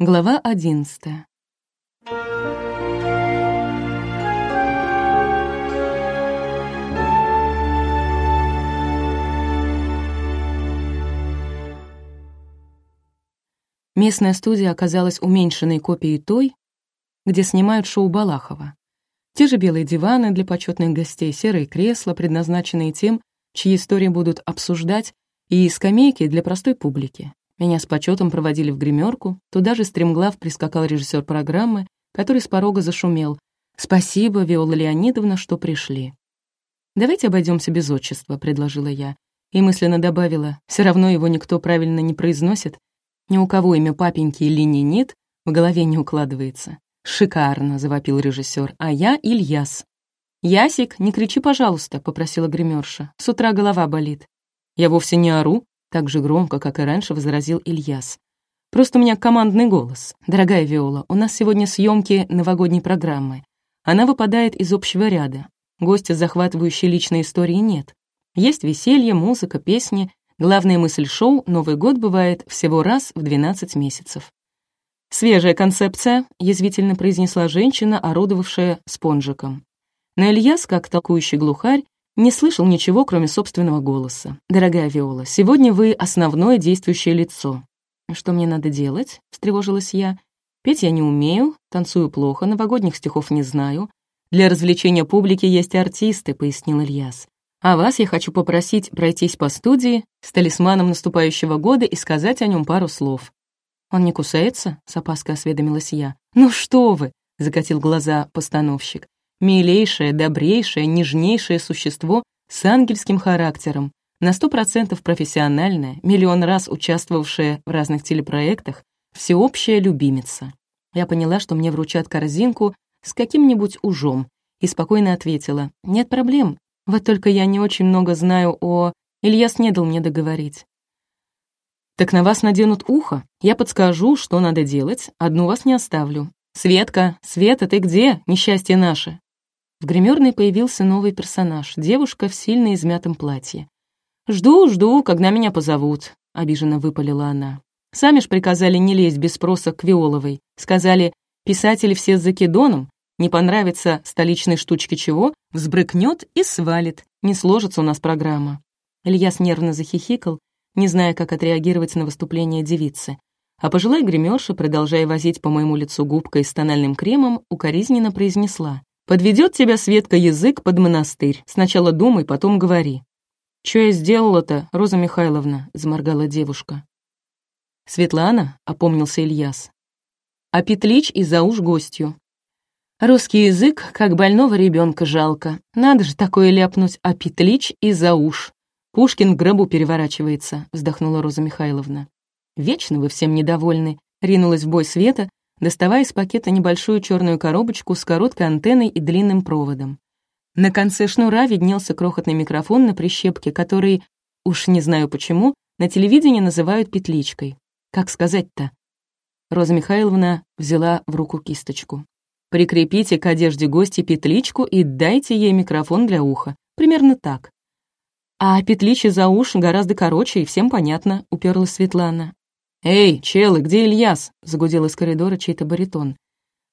Глава одиннадцатая. Местная студия оказалась уменьшенной копией той, где снимают шоу Балахова. Те же белые диваны для почетных гостей, серые кресла, предназначенные тем, чьи истории будут обсуждать, и скамейки для простой публики. Меня с почетом проводили в гримерку, туда же стремглав прискакал режиссер программы, который с порога зашумел. «Спасибо, Виола Леонидовна, что пришли». «Давайте обойдемся без отчества», — предложила я. И мысленно добавила, все равно его никто правильно не произносит. Ни у кого имя папеньки или не нет, в голове не укладывается. «Шикарно», — завопил режиссер, «а я Ильяс». «Ясик, не кричи, пожалуйста», — попросила гримерша. «С утра голова болит». «Я вовсе не ору», так же громко, как и раньше, возразил Ильяс. «Просто у меня командный голос. Дорогая Виола, у нас сегодня съемки новогодней программы. Она выпадает из общего ряда. Гостя, захватывающей личной истории, нет. Есть веселье, музыка, песни. Главная мысль шоу — Новый год бывает всего раз в 12 месяцев. «Свежая концепция», — язвительно произнесла женщина, орудовавшая спонжиком. Но Ильяс, как толкующий глухарь, не слышал ничего, кроме собственного голоса. «Дорогая Виола, сегодня вы основное действующее лицо». «Что мне надо делать?» — встревожилась я. «Петь я не умею, танцую плохо, новогодних стихов не знаю. Для развлечения публики есть артисты», — пояснил Ильяс. «А вас я хочу попросить пройтись по студии с талисманом наступающего года и сказать о нем пару слов». «Он не кусается?» — с опаской осведомилась я. «Ну что вы!» — закатил глаза постановщик милейшее, добрейшее, нежнейшее существо с ангельским характером, на сто процентов профессиональная, миллион раз участвовавшая в разных телепроектах, всеобщая любимица. Я поняла, что мне вручат корзинку с каким-нибудь ужом, и спокойно ответила, «Нет проблем, вот только я не очень много знаю о...» Ильяс не дал мне договорить. «Так на вас наденут ухо, я подскажу, что надо делать, одну вас не оставлю. Светка, Света, ты где, несчастье наше?» В гримерной появился новый персонаж, девушка в сильно измятом платье. «Жду, жду, когда меня позовут», — обиженно выпалила она. «Сами ж приказали не лезть без спроса к Виоловой. Сказали, писатели все с закидоном, не понравится столичной штучке чего, взбрыкнет и свалит. Не сложится у нас программа». Ильяс нервно захихикал, не зная, как отреагировать на выступление девицы. А пожилая гримерша, продолжая возить по моему лицу губкой с тональным кремом, укоризненно произнесла. Подведет тебя, Светка, язык под монастырь. Сначала думай, потом говори». «Чё я сделала-то, Роза Михайловна?» — заморгала девушка. «Светлана», — опомнился Ильяс. «А Петлич и за уж гостью». «Русский язык, как больного ребенка жалко. Надо же такое ляпнуть, а Петлич и за уж. Пушкин в гробу переворачивается», — вздохнула Роза Михайловна. «Вечно вы всем недовольны», — ринулась в бой Света, доставая из пакета небольшую черную коробочку с короткой антенной и длинным проводом. На конце шнура виднелся крохотный микрофон на прищепке, который, уж не знаю почему, на телевидении называют петличкой. Как сказать-то? Роза Михайловна взяла в руку кисточку. «Прикрепите к одежде гости петличку и дайте ей микрофон для уха. Примерно так». «А петличи за уши гораздо короче, и всем понятно», — уперлась Светлана. «Эй, челы, где Ильяс?» — загудел из коридора чей-то баритон.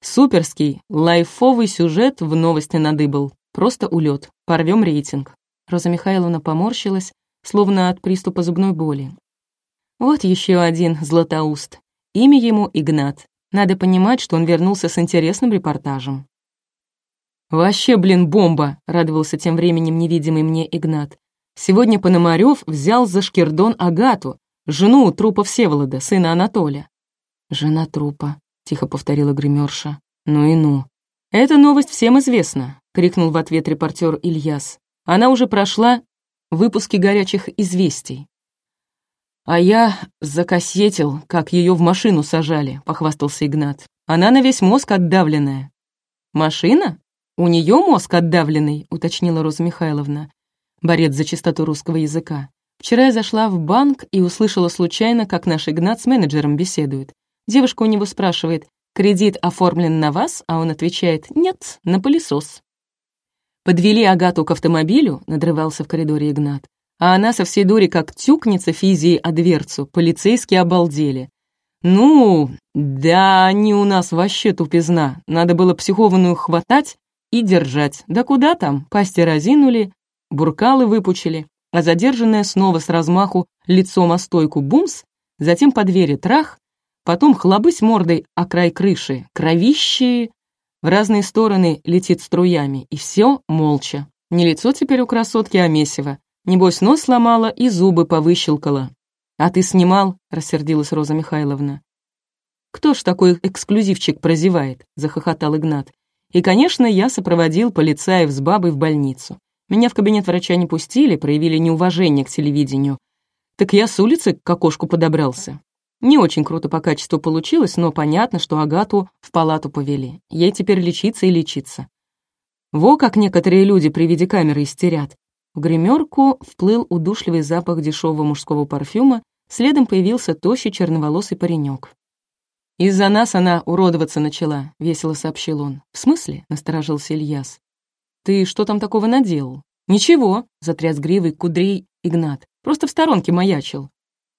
«Суперский, лайфовый сюжет в новости надыбал. Просто улет. Порвем рейтинг». Роза Михайловна поморщилась, словно от приступа зубной боли. Вот еще один Златоуст. Имя ему Игнат. Надо понимать, что он вернулся с интересным репортажем. «Вообще, блин, бомба!» — радовался тем временем невидимый мне Игнат. «Сегодня Пономарёв взял за шкирдон Агату, Жену трупа Всеволода, сына Анатолия». «Жена трупа», — тихо повторила гримерша. «Ну и ну». «Эта новость всем известна», — крикнул в ответ репортер Ильяс. «Она уже прошла выпуски горячих известий». «А я закосетил, как ее в машину сажали», — похвастался Игнат. «Она на весь мозг отдавленная». «Машина? У нее мозг отдавленный», — уточнила Роза Михайловна, борец за чистоту русского языка. Вчера я зашла в банк и услышала случайно, как наш Игнат с менеджером беседует. Девушка у него спрашивает, «Кредит оформлен на вас?» А он отвечает, «Нет, на пылесос». «Подвели Агату к автомобилю», — надрывался в коридоре Игнат. А она со всей дури, как тюкнется физией о дверцу, полицейские обалдели. «Ну, да они у нас вообще тупизна. Надо было психованную хватать и держать. Да куда там? Пасти разинули, буркалы выпучили, а задержанная снова с размаху лицом о стойку бумс, затем по двери трах, потом хлобысь мордой о край крыши, кровище в разные стороны летит струями, и все молча. Не лицо теперь у красотки, а месиво. Небось, нос сломала и зубы повыщелкала. «А ты снимал?» — рассердилась Роза Михайловна. «Кто ж такой эксклюзивчик прозевает?» — захохотал Игнат. И, конечно, я сопроводил полицаев с бабой в больницу. Меня в кабинет врача не пустили, проявили неуважение к телевидению. Так я с улицы к окошку подобрался. Не очень круто по качеству получилось, но понятно, что Агату в палату повели. Ей теперь лечиться и лечиться. Во как некоторые люди при виде камеры истерят. В гримерку вплыл удушливый запах дешевого мужского парфюма, Следом появился тощий черноволосый паренек. «Из-за нас она уродоваться начала», — весело сообщил он. «В смысле?» — насторожился Ильяс. «Ты что там такого наделал?» «Ничего», — затряс гривой кудрей Игнат. «Просто в сторонке маячил».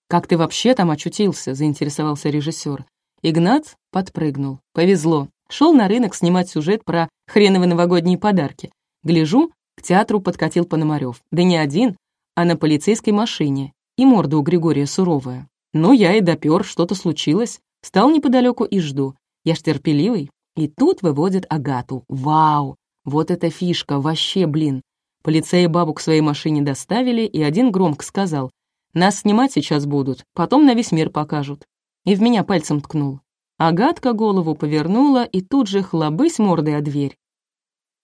«Как ты вообще там очутился?» — заинтересовался режиссер. Игнат подпрыгнул. «Повезло. Шел на рынок снимать сюжет про хреновые новогодние подарки. Гляжу, к театру подкатил Пономарев. Да не один, а на полицейской машине и морда у Григория суровая. Но я и допер, что-то случилось. Стал неподалеку и жду. Я ж терпеливый. И тут выводят Агату. Вау! Вот эта фишка, вообще, блин. Полицеи бабу к своей машине доставили, и один громко сказал, «Нас снимать сейчас будут, потом на весь мир покажут». И в меня пальцем ткнул. Агатка голову повернула и тут же хлобысь мордой о дверь.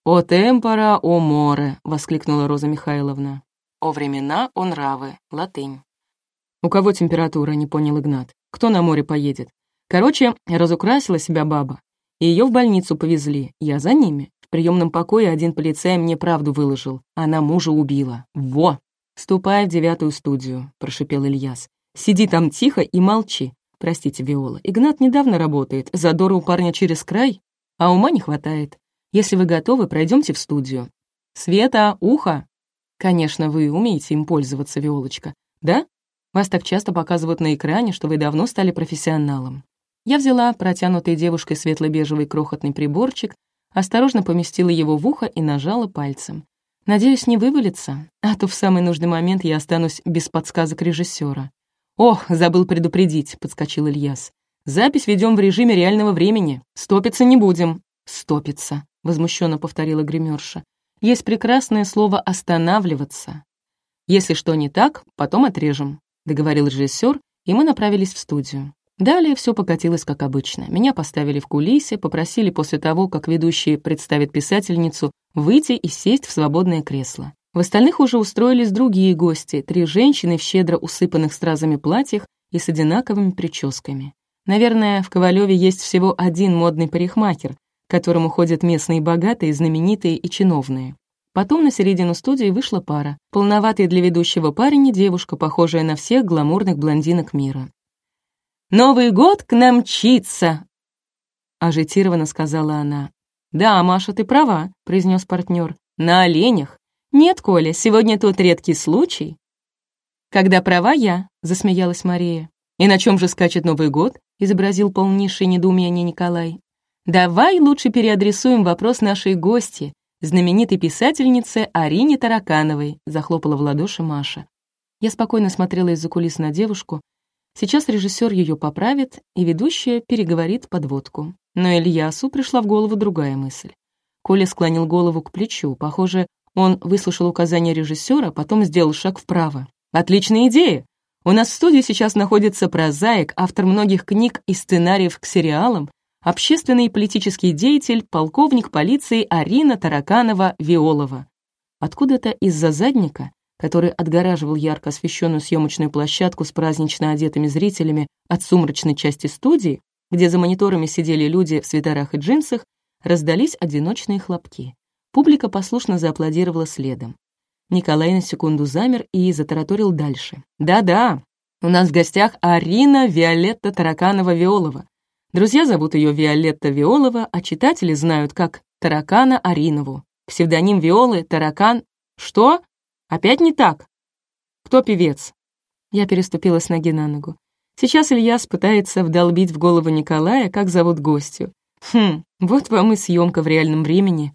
«О темпора, о море!» — воскликнула Роза Михайловна. «О времена, о нравы», латынь. «У кого температура?» — не понял Игнат. «Кто на море поедет?» Короче, разукрасила себя баба. И ее в больницу повезли. Я за ними. В приемном покое один полицай мне правду выложил. Она мужа убила. Во! «Ступай в девятую студию», — прошипел Ильяс. «Сиди там тихо и молчи. Простите, Виола, Игнат недавно работает. Задора у парня через край, а ума не хватает. Если вы готовы, пройдемте в студию. Света, ухо!» «Конечно, вы умеете им пользоваться, Виолочка. Да? Вас так часто показывают на экране, что вы давно стали профессионалом. Я взяла протянутый девушкой светло-бежевый крохотный приборчик, осторожно поместила его в ухо и нажала пальцем. Надеюсь, не вывалится, а то в самый нужный момент я останусь без подсказок режиссера. «Ох, забыл предупредить», — подскочил Ильяс. «Запись ведем в режиме реального времени. Стопиться не будем». «Стопиться», — возмущенно повторила гримерша. «Есть прекрасное слово «останавливаться». Если что не так, потом отрежем договорил режиссер, и мы направились в студию. Далее все покатилось как обычно. Меня поставили в кулисе, попросили после того, как ведущий представит писательницу, выйти и сесть в свободное кресло. В остальных уже устроились другие гости, три женщины в щедро усыпанных стразами платьях и с одинаковыми прическами. Наверное, в Ковалеве есть всего один модный парикмахер, к которому ходят местные богатые, знаменитые и чиновные. Потом на середину студии вышла пара. Полноватый для ведущего парень и девушка, похожая на всех гламурных блондинок мира. «Новый год к нам мчится!» Ажитированно сказала она. «Да, Маша, ты права», — произнес партнер. «На оленях. Нет, Коля, сегодня тот редкий случай». «Когда права я», — засмеялась Мария. «И на чем же скачет Новый год?» — изобразил полнейшее недоумение Николай. «Давай лучше переадресуем вопрос нашей гости, знаменитой писательнице Арине Таракановой», — захлопала в ладоши Маша. Я спокойно смотрела из-за кулис на девушку. Сейчас режиссер ее поправит, и ведущая переговорит подводку. Но Ильясу пришла в голову другая мысль. Коля склонил голову к плечу. Похоже, он выслушал указания режиссера, потом сделал шаг вправо. «Отличная идея! У нас в студии сейчас находится прозаик, автор многих книг и сценариев к сериалам, общественный и политический деятель, полковник полиции Арина Тараканова-Виолова. Откуда-то из-за задника, который отгораживал ярко освещенную съемочную площадку с празднично одетыми зрителями от сумрачной части студии, где за мониторами сидели люди в свитерах и джинсах, раздались одиночные хлопки. Публика послушно зааплодировала следом. Николай на секунду замер и затараторил дальше. «Да-да, у нас в гостях Арина Виолетта Тараканова-Виолова, Друзья зовут ее Виолетта Виолова, а читатели знают как Таракана Аринову. Псевдоним Виолы — Таракан... Что? Опять не так? Кто певец? Я переступила с ноги на ногу. Сейчас Ильяс пытается вдолбить в голову Николая, как зовут гостю. Хм, вот вам и съемка в реальном времени.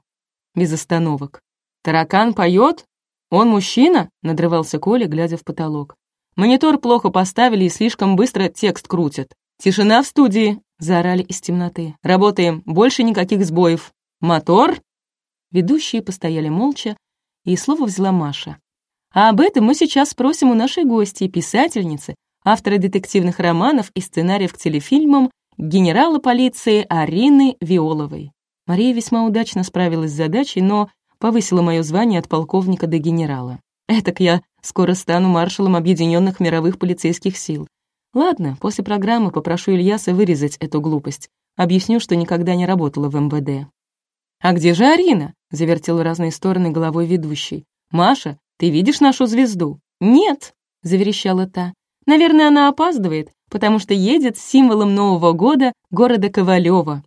Без остановок. «Таракан поет? Он мужчина?» — надрывался Коля, глядя в потолок. «Монитор плохо поставили и слишком быстро текст крутят. Тишина в студии!» — заорали из темноты. «Работаем, больше никаких сбоев. Мотор?» Ведущие постояли молча, и слово взяла Маша. А об этом мы сейчас спросим у нашей гости, писательницы, автора детективных романов и сценариев к телефильмам генерала полиции Арины Виоловой. Мария весьма удачно справилась с задачей, но повысила мое звание от полковника до генерала. Этак я скоро стану маршалом Объединенных мировых полицейских сил. Ладно, после программы попрошу Ильяса вырезать эту глупость. Объясню, что никогда не работала в МВД. «А где же Арина?» — завертел в разные стороны головой ведущий. «Маша, ты видишь нашу звезду?» «Нет», — заверещала та. «Наверное, она опаздывает, потому что едет с символом Нового года города Ковалева.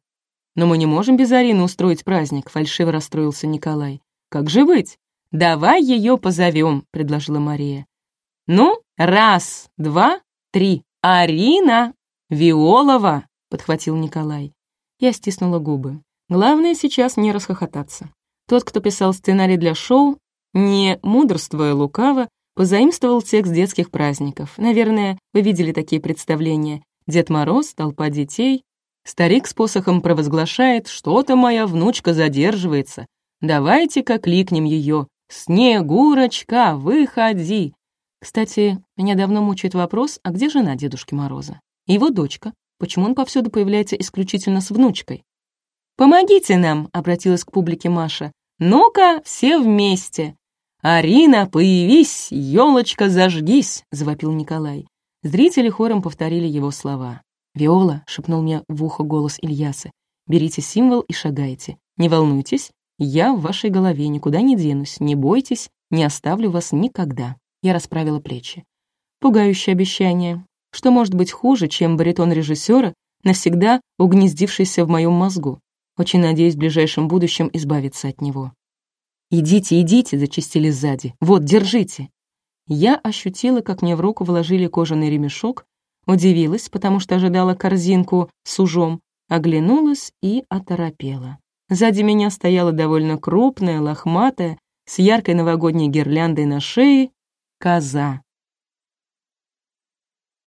«Но мы не можем без Арины устроить праздник», — фальшиво расстроился Николай. «Как же быть?» «Давай ее позовем», — предложила Мария. «Ну, раз, два, три. Арина Виолова», — подхватил Николай. Я стиснула губы. Главное сейчас не расхохотаться. Тот, кто писал сценарий для шоу, не мудрствуя лукаво, позаимствовал текст детских праздников. Наверное, вы видели такие представления. Дед Мороз, толпа детей. Старик с посохом провозглашает, что-то моя внучка задерживается. Давайте-ка кликнем ее. «Снегурочка, выходи!» Кстати, меня давно мучает вопрос, а где жена Дедушки Мороза? Его дочка. Почему он повсюду появляется исключительно с внучкой? «Помогите нам!» — обратилась к публике Маша. «Ну-ка, все вместе!» «Арина, появись! елочка, зажгись!» — завопил Николай. Зрители хором повторили его слова. «Виола», — шепнул мне в ухо голос Ильяса, «берите символ и шагайте. Не волнуйтесь, я в вашей голове никуда не денусь, не бойтесь, не оставлю вас никогда». Я расправила плечи. Пугающее обещание. Что может быть хуже, чем баритон режиссера, навсегда угнездившийся в моем мозгу? Очень надеюсь в ближайшем будущем избавиться от него. «Идите, идите!» — зачистили сзади. «Вот, держите!» Я ощутила, как мне в руку вложили кожаный ремешок, удивилась, потому что ожидала корзинку с ужом, оглянулась и оторопела. Сзади меня стояла довольно крупная, лохматая, с яркой новогодней гирляндой на шее, коза.